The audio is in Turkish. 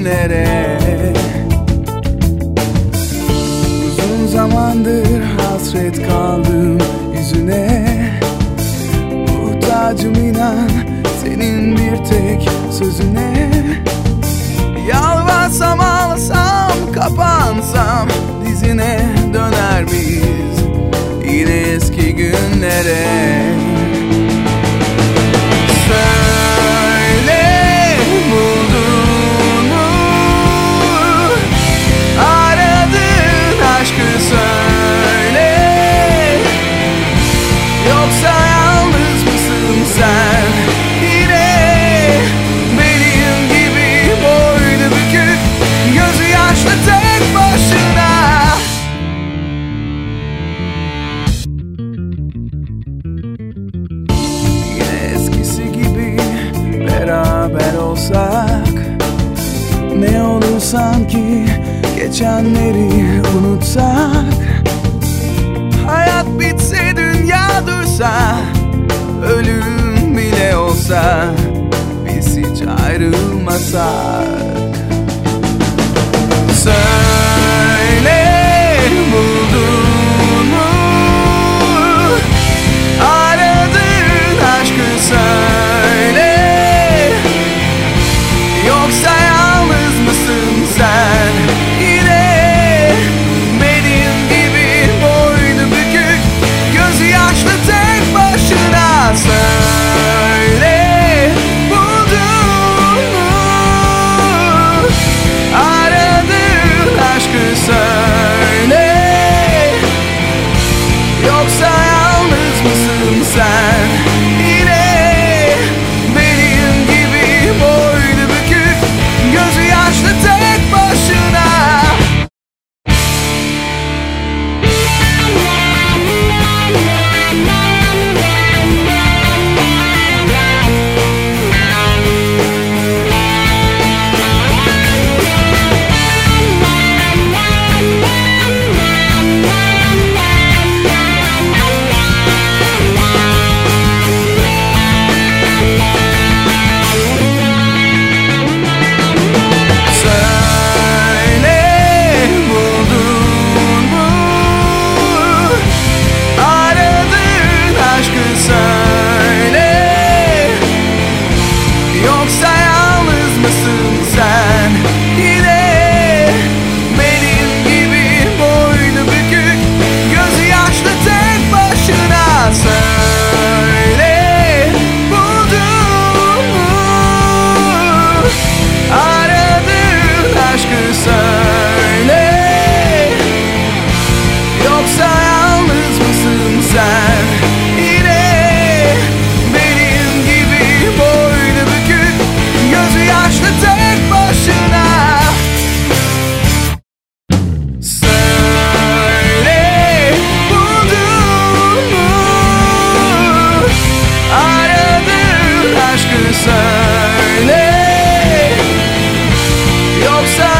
günlere Uzun zamandır hasret kaldım yüzüne. Muhtacım inan senin bir tek sözüne. Yalvarsam ağlasam kapansam dizine döner miyiz? Yine eski günlere olsak Ne olur sanki geçenleri unutsak. Hayat bitse dünya dursa Ölüm bile olsa Biz hiç ayrılmasak outside